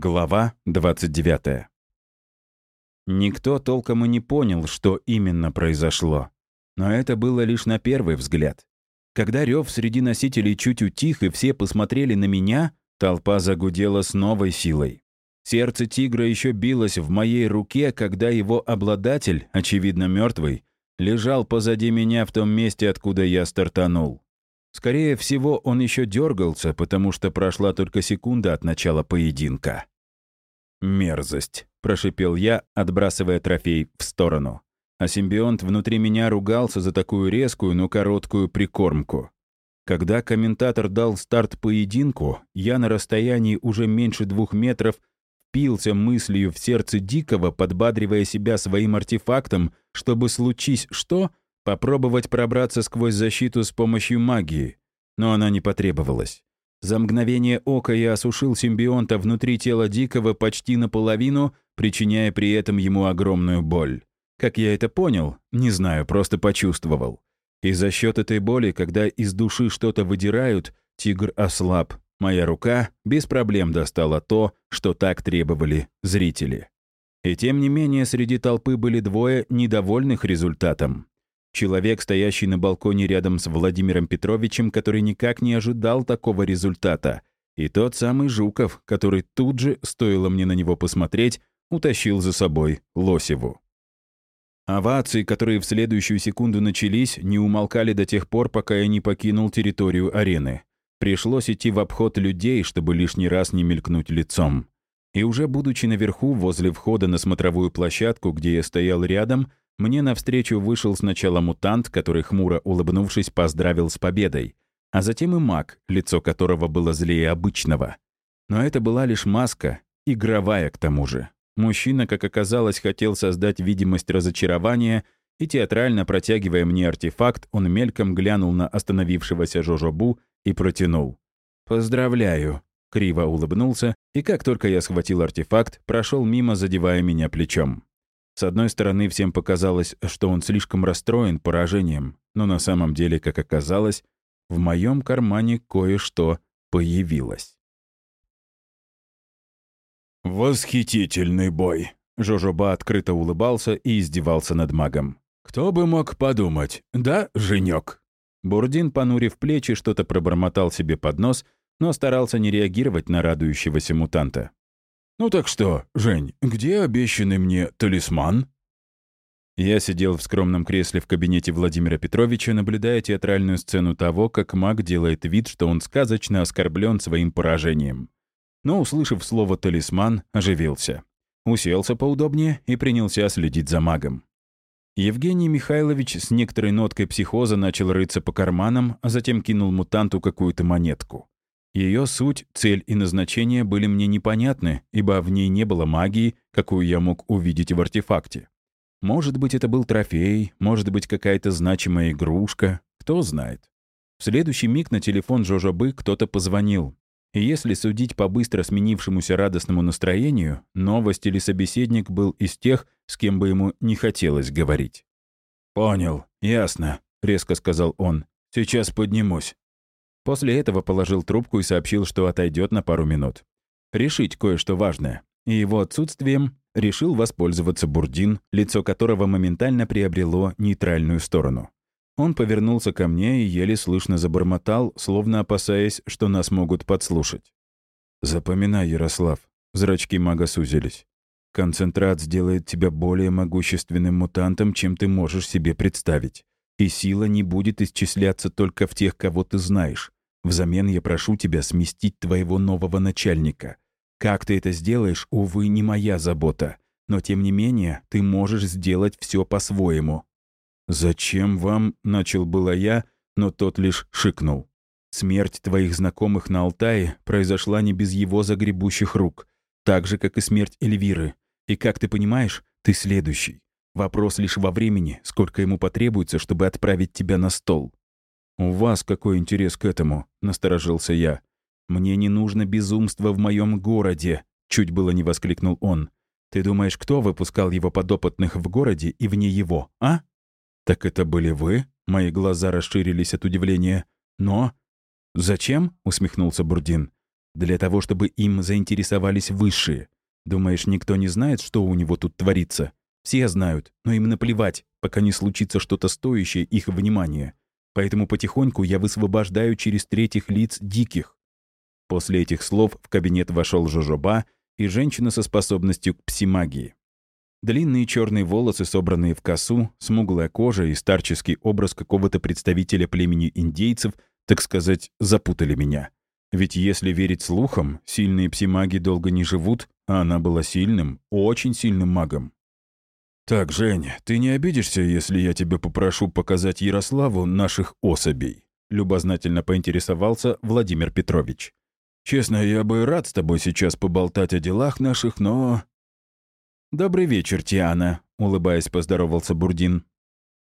Глава 29. Никто толком и не понял, что именно произошло. Но это было лишь на первый взгляд. Когда рев среди носителей чуть утих и все посмотрели на меня, толпа загудела с новой силой. Сердце тигра еще билось в моей руке, когда его обладатель, очевидно мертвый, лежал позади меня в том месте, откуда я стартанул. Скорее всего, он еще дергался, потому что прошла только секунда от начала поединка. «Мерзость», — прошипел я, отбрасывая трофей в сторону. А симбионт внутри меня ругался за такую резкую, но короткую прикормку. Когда комментатор дал старт поединку, я на расстоянии уже меньше двух метров впился мыслью в сердце Дикого, подбадривая себя своим артефактом, чтобы случись что, попробовать пробраться сквозь защиту с помощью магии. Но она не потребовалась. За мгновение ока я осушил симбионта внутри тела Дикого почти наполовину, причиняя при этом ему огромную боль. Как я это понял? Не знаю, просто почувствовал. И за счет этой боли, когда из души что-то выдирают, тигр ослаб. Моя рука без проблем достала то, что так требовали зрители. И тем не менее среди толпы были двое недовольных результатом. Человек, стоящий на балконе рядом с Владимиром Петровичем, который никак не ожидал такого результата. И тот самый Жуков, который тут же, стоило мне на него посмотреть, утащил за собой Лосеву. Овации, которые в следующую секунду начались, не умолкали до тех пор, пока я не покинул территорию арены. Пришлось идти в обход людей, чтобы лишний раз не мелькнуть лицом. И уже будучи наверху, возле входа на смотровую площадку, где я стоял рядом, мне навстречу вышел сначала мутант, который, хмуро улыбнувшись, поздравил с победой, а затем и маг, лицо которого было злее обычного. Но это была лишь маска, игровая к тому же. Мужчина, как оказалось, хотел создать видимость разочарования, и театрально протягивая мне артефакт, он мельком глянул на остановившегося Жожобу и протянул. «Поздравляю!» — криво улыбнулся, и как только я схватил артефакт, прошел мимо, задевая меня плечом. С одной стороны, всем показалось, что он слишком расстроен поражением, но на самом деле, как оказалось, в моем кармане кое-что появилось. «Восхитительный бой!» Жожоба открыто улыбался и издевался над магом. «Кто бы мог подумать, да, Женек?» Бурдин, понурив плечи, что-то пробормотал себе под нос, но старался не реагировать на радующегося мутанта. «Ну так что, Жень, где обещанный мне талисман?» Я сидел в скромном кресле в кабинете Владимира Петровича, наблюдая театральную сцену того, как маг делает вид, что он сказочно оскорблен своим поражением. Но, услышав слово «талисман», оживился. Уселся поудобнее и принялся следить за магом. Евгений Михайлович с некоторой ноткой психоза начал рыться по карманам, а затем кинул мутанту какую-то монетку. Ее суть, цель и назначение были мне непонятны, ибо в ней не было магии, какую я мог увидеть в артефакте. Может быть, это был трофей, может быть, какая-то значимая игрушка, кто знает. В следующий миг на телефон Жожобы кто-то позвонил. И если судить по быстро сменившемуся радостному настроению, новость или собеседник был из тех, с кем бы ему не хотелось говорить. «Понял, ясно», — резко сказал он. «Сейчас поднимусь. После этого положил трубку и сообщил, что отойдет на пару минут. Решить кое-что важное. И его отсутствием решил воспользоваться Бурдин, лицо которого моментально приобрело нейтральную сторону. Он повернулся ко мне и еле слышно забормотал, словно опасаясь, что нас могут подслушать. «Запоминай, Ярослав». Зрачки мага сузились. «Концентрат сделает тебя более могущественным мутантом, чем ты можешь себе представить. И сила не будет исчисляться только в тех, кого ты знаешь. Взамен я прошу тебя сместить твоего нового начальника. Как ты это сделаешь, увы, не моя забота. Но тем не менее, ты можешь сделать все по-своему». «Зачем вам?» — начал было я, но тот лишь шикнул. «Смерть твоих знакомых на Алтае произошла не без его загребущих рук, так же, как и смерть Эльвиры. И, как ты понимаешь, ты следующий. Вопрос лишь во времени, сколько ему потребуется, чтобы отправить тебя на стол. «У вас какой интерес к этому?» — насторожился я. «Мне не нужно безумство в моем городе», — чуть было не воскликнул он. «Ты думаешь, кто выпускал его подопытных в городе и вне его, а?» «Так это были вы?» — мои глаза расширились от удивления. «Но...» «Зачем?» — усмехнулся Бурдин. Для того, чтобы им заинтересовались высшие. Думаешь, никто не знает, что у него тут творится? Все знают, но им наплевать, пока не случится что-то стоящее их внимания. Поэтому потихоньку я высвобождаю через третьих лиц диких. После этих слов в кабинет вошел Жожоба и женщина со способностью к псимагии. Длинные черные волосы, собранные в косу, смуглая кожа и старческий образ какого-то представителя племени индейцев, так сказать, запутали меня. Ведь если верить слухам, сильные псимаги долго не живут, а она была сильным, очень сильным магом. «Так, Жень, ты не обидишься, если я тебя попрошу показать Ярославу наших особей?» Любознательно поинтересовался Владимир Петрович. «Честно, я бы рад с тобой сейчас поболтать о делах наших, но...» «Добрый вечер, Тиана», — улыбаясь, поздоровался Бурдин.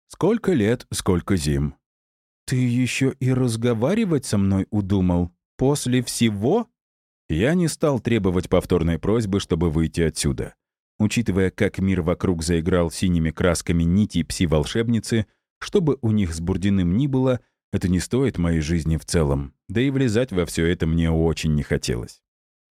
«Сколько лет, сколько зим». «Ты еще и разговаривать со мной удумал?» После всего? Я не стал требовать повторной просьбы, чтобы выйти отсюда. Учитывая, как мир вокруг заиграл синими красками нити пси-волшебницы, чтобы у них с Бурдиным ни было, это не стоит моей жизни в целом. Да и влезать во все это мне очень не хотелось.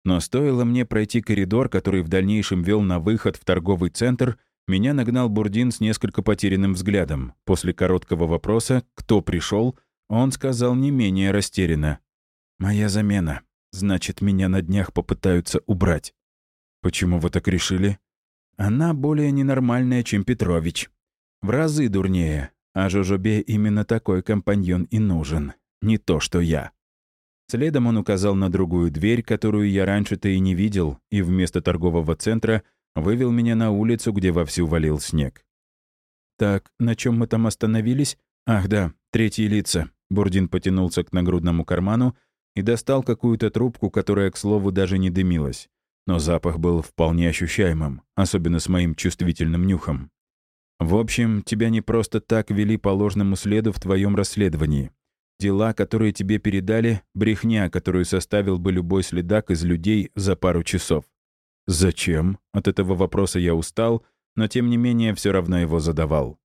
Но стоило мне пройти коридор, который в дальнейшем вел на выход в торговый центр, меня нагнал Бурдин с несколько потерянным взглядом. После короткого вопроса «Кто пришел?», он сказал не менее растерянно. «Моя замена. Значит, меня на днях попытаются убрать». «Почему вы так решили?» «Она более ненормальная, чем Петрович. В разы дурнее. А Жожобе именно такой компаньон и нужен. Не то, что я». Следом он указал на другую дверь, которую я раньше-то и не видел, и вместо торгового центра вывел меня на улицу, где вовсю валил снег. «Так, на чем мы там остановились? Ах да, третьи лица». Бурдин потянулся к нагрудному карману и достал какую-то трубку, которая, к слову, даже не дымилась. Но запах был вполне ощущаемым, особенно с моим чувствительным нюхом. В общем, тебя не просто так вели по ложному следу в твоем расследовании. Дела, которые тебе передали, брехня, которую составил бы любой следак из людей за пару часов. Зачем? От этого вопроса я устал, но тем не менее все равно его задавал.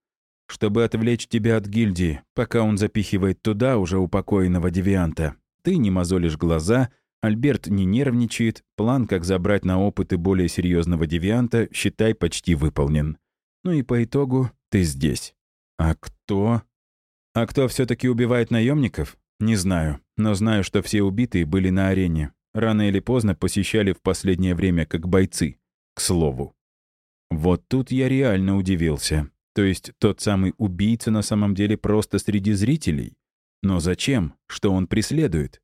Чтобы отвлечь тебя от гильдии, пока он запихивает туда уже упокоенного девианта. Ты не мозолишь глаза, Альберт не нервничает, план, как забрать на опыты более серьезного девианта, считай, почти выполнен. Ну и по итогу ты здесь. А кто? А кто все таки убивает наемников? Не знаю, но знаю, что все убитые были на арене. Рано или поздно посещали в последнее время как бойцы. К слову. Вот тут я реально удивился. То есть тот самый убийца на самом деле просто среди зрителей? Но зачем? Что он преследует?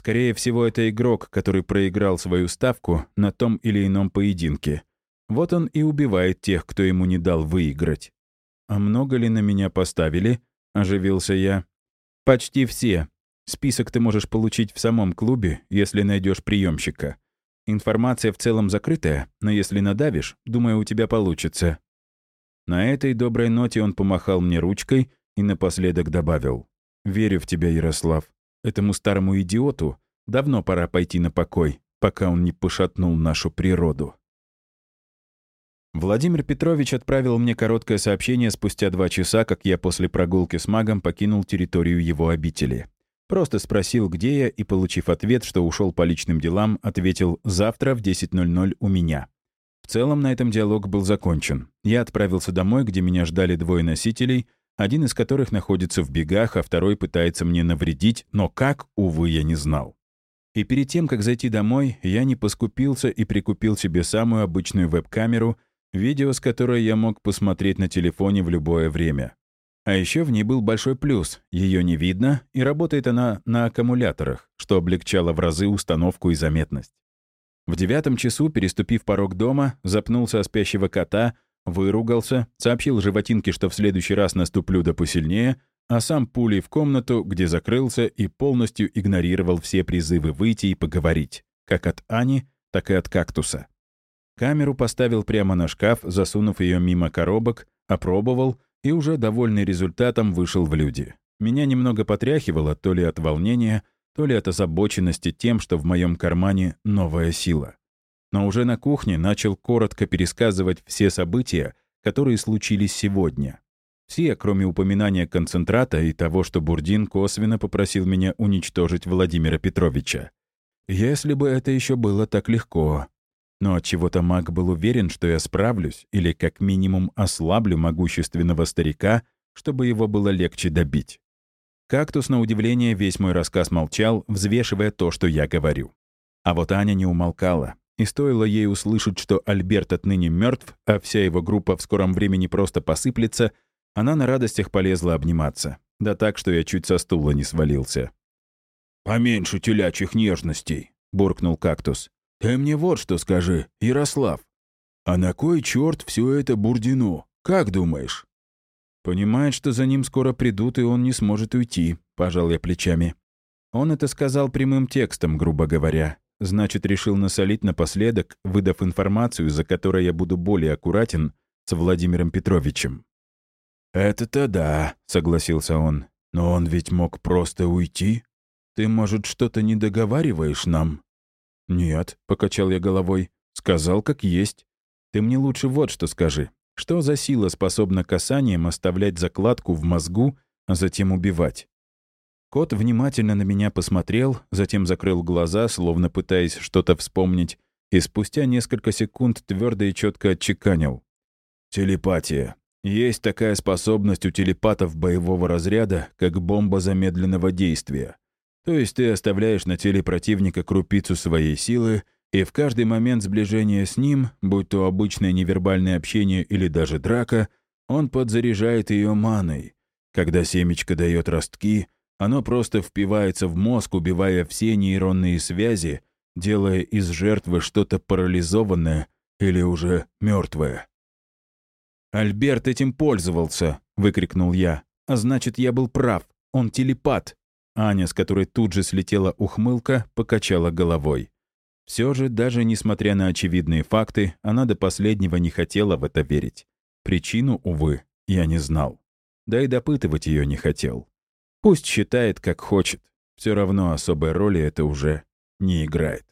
Скорее всего, это игрок, который проиграл свою ставку на том или ином поединке. Вот он и убивает тех, кто ему не дал выиграть. «А много ли на меня поставили?» — оживился я. «Почти все. Список ты можешь получить в самом клубе, если найдешь приемщика. Информация в целом закрытая, но если надавишь, думаю, у тебя получится». На этой доброй ноте он помахал мне ручкой и напоследок добавил. Верю в тебя, Ярослав. Этому старому идиоту давно пора пойти на покой, пока он не пошатнул нашу природу. Владимир Петрович отправил мне короткое сообщение спустя два часа, как я после прогулки с магом покинул территорию его обители. Просто спросил, где я, и, получив ответ, что ушел по личным делам, ответил «завтра в 10.00 у меня». В целом на этом диалог был закончен. Я отправился домой, где меня ждали двое носителей — один из которых находится в бегах, а второй пытается мне навредить, но как, увы, я не знал. И перед тем, как зайти домой, я не поскупился и прикупил себе самую обычную веб-камеру, видео с которой я мог посмотреть на телефоне в любое время. А еще в ней был большой плюс — ее не видно, и работает она на аккумуляторах, что облегчало в разы установку и заметность. В девятом часу, переступив порог дома, запнулся о спящего кота — Выругался, сообщил животинке, что в следующий раз наступлю да посильнее, а сам пулей в комнату, где закрылся и полностью игнорировал все призывы выйти и поговорить, как от Ани, так и от кактуса. Камеру поставил прямо на шкаф, засунув ее мимо коробок, опробовал и уже довольный результатом вышел в люди. Меня немного потряхивало то ли от волнения, то ли от озабоченности тем, что в моем кармане новая сила но уже на кухне начал коротко пересказывать все события, которые случились сегодня. Все, кроме упоминания концентрата и того, что Бурдин косвенно попросил меня уничтожить Владимира Петровича. Если бы это еще было так легко. Но от чего то маг был уверен, что я справлюсь или как минимум ослаблю могущественного старика, чтобы его было легче добить. Кактус, на удивление, весь мой рассказ молчал, взвешивая то, что я говорю. А вот Аня не умолкала. И стоило ей услышать, что Альберт отныне мертв, а вся его группа в скором времени просто посыплется, она на радостях полезла обниматься. Да так, что я чуть со стула не свалился. «Поменьше телячьих нежностей», — буркнул кактус. «Ты мне вот что скажи, Ярослав. А на кой черт все это бурдину? Как думаешь?» Понимает, что за ним скоро придут, и он не сможет уйти, пожал я плечами. Он это сказал прямым текстом, грубо говоря. Значит, решил насолить напоследок, выдав информацию, за которой я буду более аккуратен, с Владимиром Петровичем. «Это-то да», — согласился он. «Но он ведь мог просто уйти. Ты, может, что-то не договариваешь нам?» «Нет», — покачал я головой. «Сказал, как есть. Ты мне лучше вот что скажи. Что за сила способна касанием оставлять закладку в мозгу, а затем убивать? Кот внимательно на меня посмотрел, затем закрыл глаза, словно пытаясь что-то вспомнить, и спустя несколько секунд твердо и четко отчеканил. «Телепатия. Есть такая способность у телепатов боевого разряда, как бомба замедленного действия. То есть ты оставляешь на теле противника крупицу своей силы, и в каждый момент сближения с ним, будь то обычное невербальное общение или даже драка, он подзаряжает ее маной. Когда семечко дает ростки, оно просто впивается в мозг, убивая все нейронные связи, делая из жертвы что-то парализованное или уже мертвое. «Альберт этим пользовался!» — выкрикнул я. «А значит, я был прав. Он телепат!» Аня, с которой тут же слетела ухмылка, покачала головой. Все же, даже несмотря на очевидные факты, она до последнего не хотела в это верить. Причину, увы, я не знал. Да и допытывать ее не хотел. Пусть считает, как хочет. Все равно особой роли это уже не играет.